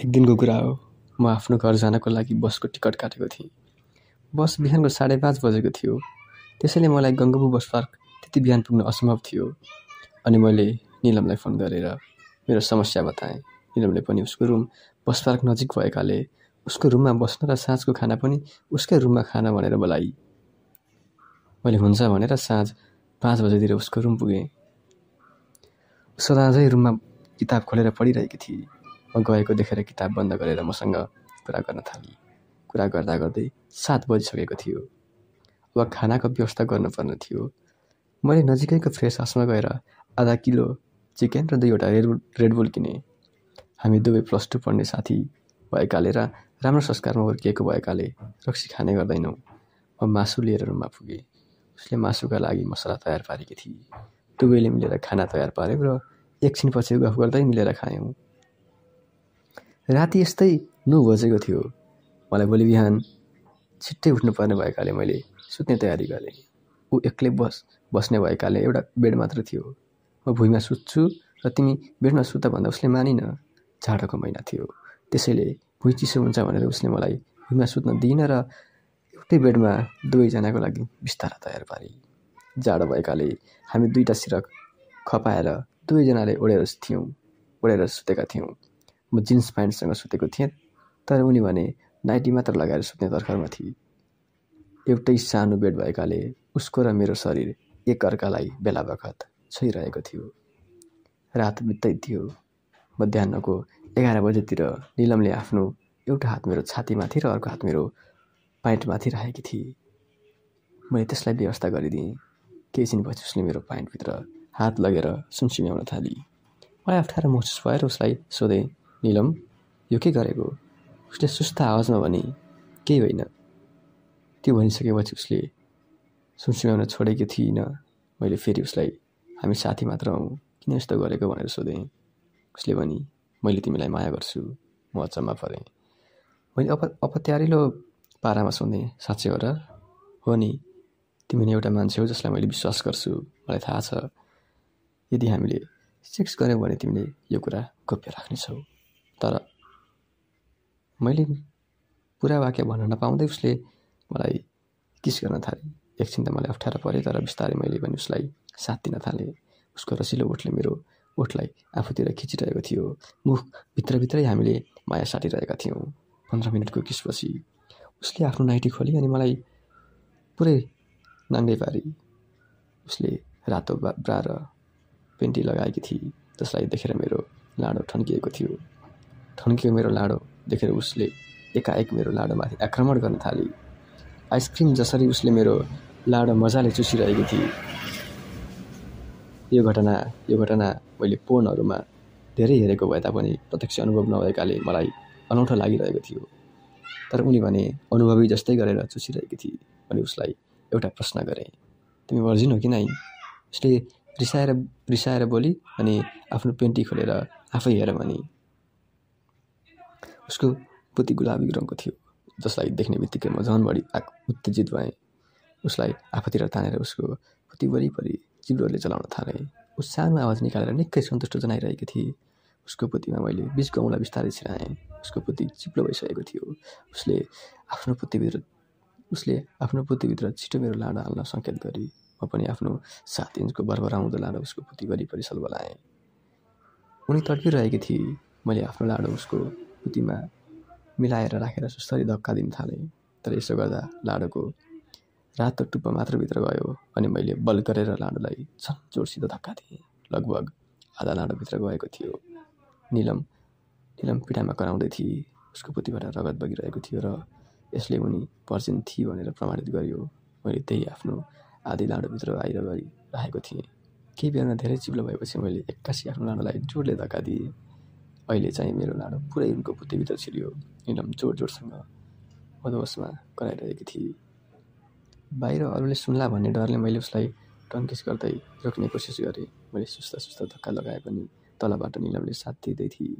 एक दिनको कुरा हो। म आफ्नो घर जानको लागि बसको टिकट काटेको थिएँ। बस बिहानको साढे पाँच बजेको थियो। त्यसैले मलाई गङ्गबु बस पार्क त्यति बिहान पुग्न असम्भव थियो अनि मैले निलमलाई फोन गरेर मेरो समस्या बताएँ। निलमले पनि उसको रुम बस पार्क नजिक भएकाले उसको रुममा बस्न र साँझको खाना पनि उसकै रुममा खान भनेर बोलाइ। मैले हुन्छ भनेर साँझ पाँच बजेतिर उसको रुम पुगेँ। अझै रुममा किताब खोलेर पढिरहेकी थिएँ। गएको देखेर किताब बन्द गरेर मसँग कुरा गर्न थालेँ। कुरा गर्दा गर्दै सात बजिसकेको थियो। अब खानाको व्यवस्था गर्नुपर्ने थियो। मैले नजिकैको फ्रेस हाउसमा गएर आधा किलो चिकन र दुईवटा रेड रेडबुल किनेँ। हामी दुवै प्लस टू पढ्ने साथी भएकाले र राम्रो संस्कारमा हुर्किएको भएकाले रक्सी खाने गर्दैनौँ। म मासु लिएर रुममा पुगेँ। उसले मासुका लागि मसला तयार पारेकी थिए दुवैले मिलेर खाना तयार पाऱ्यौँ र एकछिनपछि गफ गर्दै मिलेर खायौँ। राति यस्तै नौ बजेको थियो। मलाई भोलि बिहान छिट्टै उठ्नुपर्ने भएकाले मैले सुत्ने तयारी गरेँ। ऊ एक्लै बस बस्ने भएकाले एउटा बेड मात्र थियो। म भुइँमा सुत्छु र तिमी बेडमा सुत भन्दा उसले मानिन। जाडोको महिना थियो। त्यसैले भुइँ चिसो हुन्छ भनेर उसले मलाई भुइँमा सुत्न दिइन र एउटै बेडमा दुवैजनाको लागि बिस्तारा तयार पारे। जाडो भएकाले हामी दुईवटा सिरक खपाएर दुवैजनाले ओढेर थियौँ ओढेर सुतेका थियौँ। म जिन्स प्यान्टसँग सुतेको थिएँ तर उनी भने नाइटी मात्र लगाएर सुत्ने तर्खरमा थिए। एउटै सानो बेड भएकाले उसको र मेरो शरीर एकअर्कालाई बेला बखत छोइरहेको थियो। रात बित्दै थियो। मध्याहको एघार बजेतिर निलमले आफ्नो एउटा हात मेरो छातीमाथि र अर्को हात मेरो प्यान्टमाथि राखेकी थिए। मैले त्यसलाई व्यवस्था गरिदिएँ। केही छिनपछि उसले मेरो प्यान्टभित्र हात लगेर सुनसुम्याउन थाली। मलाई अप्ठ्यारो महसुस भएर उसलाई सोधेँ निलम यो के गरेको? उसले सुस्ता आवाजमा भने केही होइन। त्यो भनिसकेपछि उसले सुनसुम्याउन छोडेकी थिइनँ। मैले फेरि उसलाई हामी साथी मात्र हौँ किन यस्तो गरेको भनेर सोधेँ? उसले भने मैले तिमीलाई माया गर्छु म अचम्म परेँ। मैले अप अपत्यारिलो पारामा सोधेँ साँच्चै हो र? हो नि। तिमी नै एउटा मान्छे हो जसलाई मैले विश्वास गर्छु। मलाई थाहा छ। यदि हामीले सेक्स गऱ्यौँ भने तिमीले यो कुरा गोप्य राख्नेछौ। तर मैले पुरा वाक्य भन्न नपाउँदै उसले मलाई किस गर्न थालेँ? एकछिन त मलाई अप्ठ्यारो पऱ्यो तर बिस्तारै मैले पनि उसलाई साथ दिन थालेँ। उसको रसिलो ओठले मेरो ओठलाई आफूतिर खिचिरहेको थियो। मुख भित्रभित्रै हामीले माया साटिरहेका थियौँ। पन्ध्र मिनटको किसपछि उसले आफ्नो नाइटी खोली अनि मलाई पुरै नाङ्गै पारी। उसले रातो ब्रा र पेन्टी लगाएकी थिए जसलाई देखेर मेरो लाडो ठन्किएको थियो। ठन्किएको मेरो लाडो। देखेर उसले एकाएक मेरो लाडोमाथि आक्रमण गर्न थाली। आइसक्रिम जसरी उसले मेरो लाडो मजाले चुसिरहेकी थिए यो घटना यो घटना मैले फोनहरूमा धेरै हेरेको भए तापनि प्रत्यक्ष अनुभव नभएकाले मलाई अनौठो लागिरहेको थियो। तर उनी भने अनुभवी जस्तै गरेर चुसिरहेकी थिए अनि उसलाई एउटा प्रश्न गरेँ। तिमी भर्जिन हो कि नै उसले रिसाएर रिसाएर बोली अनि आफ्नो पेन्टी खोलेर आफै हेर भने उसको पुती गुलाबी रङको थियो जसलाई देख्ने बित्तिकै म झन् बढी उत्तेजित भएँ। उसलाई आफूतिर तानेर उसको पुती वरिपरि चिब्रोले चलाउन थालेँ। उस सानो आवाज निकालेर निकै सन्तुष्ट जनाइरहेकी थिए। उसको पुतीमा मैले बिचको औँला बिस्तारै छिराएँ। उसको पुती चिप्लो भइसकेको थियो। उसले आफ्नो पुतीभित्र उसले आफ्नो पुतीभित्र छिटो मेरो लाडो हाल्न सङ्केत गरी म पनि आफ्नो सात इन्चको बरबराउँदो लाडो उसको पुती वरिपरि सल्बलाएँ। उनी तड्किरहेकी थिए। मैले आफ्नो लाडो उसको पुतीमा मिलाएर राखेर सुस्तरी धक्का दिन थालेँ। तर यसो गर्दा लाडोको रातो टुप्पो मात्र भित्र गयो अनि मैले बल गरेर लाडोलाई झन् जोडसित धक्का दिएँ। लगभग आधा लाडोभित्र गएको थियो। निलम निलम पिँढामा कराउँदै थिए। उसको पुतीबाट रगत बगिरहेको थियो र यसले उनी पर्जिन थिए भनेर प्रमाणित गरियो। मैले त्यही आफ्नो आधी लाडोभित्र आएर गरी राखेको थिएँ। केही बेरमा धेरै चिप्लो भएपछि मैले एक्कासी आफ्नो लाडोलाई जोडले धक्का दिएँ। अहिले चाहिँ मेरो लाडो पुरै उनको पुत्तीभित्र छिरियो। निलम जोड जोडसँग मधुवसमा कराइरहेकी थिए। बाहिर अरूले सुन्ला भन्ने डरले मैले उसलाई टङ्किस गर्दै रोक्ने कोसिस गरेँ। मैले सुस्ता सुस्ता धक्का लगाए पनि तलबाट निलमले साथ दिँदै थिए।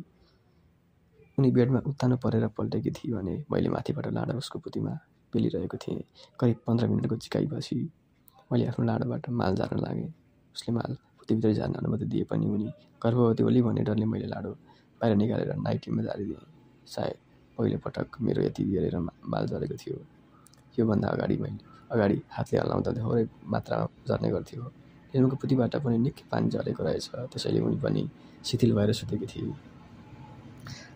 उनी बेडमा उत्तानो परेर पल्टेकी थिए भने मैले माथिबाट लाडो उसको पुतीमा पेलिरहेको थिएँ। करिब पन्ध्र मिनटको चिकाइपछि मैले आफ्नो लाडोबाट माल झार्न लागेँ। उसले माल पुतीभित्र झार्न अनुमति दिए पनि उनी गर्भवती होली भन्ने डरले मैले लाडो बाहिर निकालेर नाइटीमा झारिदिएँ सायद पहिलोपटक मेरो यति धेरै बाल झरेको थियो। योभन्दा अगाडि मैले अगाडि हातले हल्लाउँदा थोरै मात्रामा झर्ने गर्थ्यो। रेणुको पुतिबाट पनि निकै पानी झरेको रहेछ। त्यसैले उनी पनि शिथिल भएर सुतेकी थिए।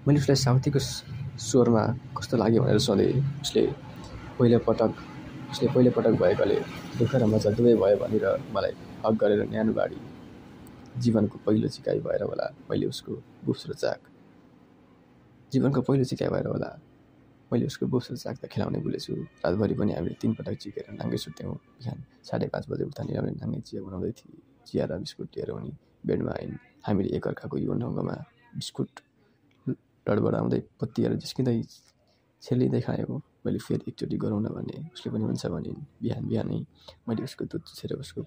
मैले उसलाई साउथीको स्वरमा कस्तो लाग्यो भनेर सोधेँ। उसले पहिलोपटक उसले पहिलोपटक भएकोले दुःख र मजा दुवै भयो भनेर मलाई हक गरेर न्यानो बाडी जीवनको पहिलो सिकाइ भएर होला मैले उसको बुप्स र चाक। जीवनको पहिलो सिकाइ भएर होला मैले उसको बुप्स र चाक त खेलाउने भुलेछु। रातभरि पनि हामीले तिन पटक चिकेर नाङ्गै सुत्यौँ बिहान साढे पाँच बजे उठ्दा निराउने नाङ्गे चिया बनाउँदै थिएँ। चिया र बिस्कुट लिएर उनी बेडमा आइन्। हामीले एकअर्काको यो ढङ्गमा बिस्कुट डडबडाउँदै पत्तिएर जिस्किँदै छेलिँदै खायौँ। मैले फेरि एकचोटि गरौँ न भने उसले पनि हुन्छ भनिन् बिहान बिहानै मैले उसको दुध चुसेर उसको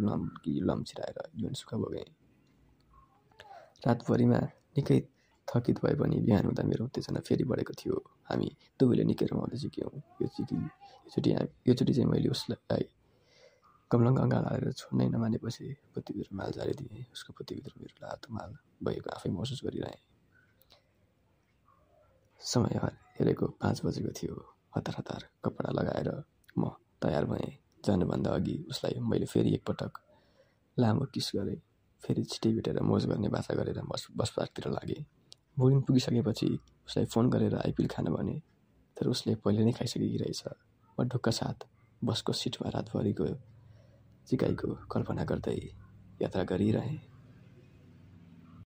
लम कि लम छिराएर जीवन सुख भोगेँ रातभरिमा निकै थकित भए पनि बिहान हुँदा मेरो उत्तेजना फेरि बढेको थियो हामी दुवैले निकै रमाउँदै सिक्यौँ यो चिठी योचोटि योचोटि चाहिँ मैले उसलाई कमलङ अँगाल हालेर छोड्नै नमानेपछि पत्तीभित्र माल झारिदिएँ उसको पत्तीभित्र मेरो लातो माल भएको आफै महसुस गरिरहेँ समय हेरेको पाँच बजेको थियो हतार हतार कपडा लगाएर म तयार भएँ। जानुभन्दा अघि उसलाई मैले फेरि एकपटक लामो किस गरेँ। फेरि छिटै भेटेर मोज गर्ने बाचा गरेर बस बस पार्कतिर लागेँ। बोर्डिङ पुगिसकेपछि उसलाई फोन गरेर आइपिल खान भने तर उसले पहिले नै खाइसकेकी रहेछ। म ढुक्क साथ बसको सिटमा रातभरिको सिकाइको कल्पना गर्दै यात्रा गरिरहेँ।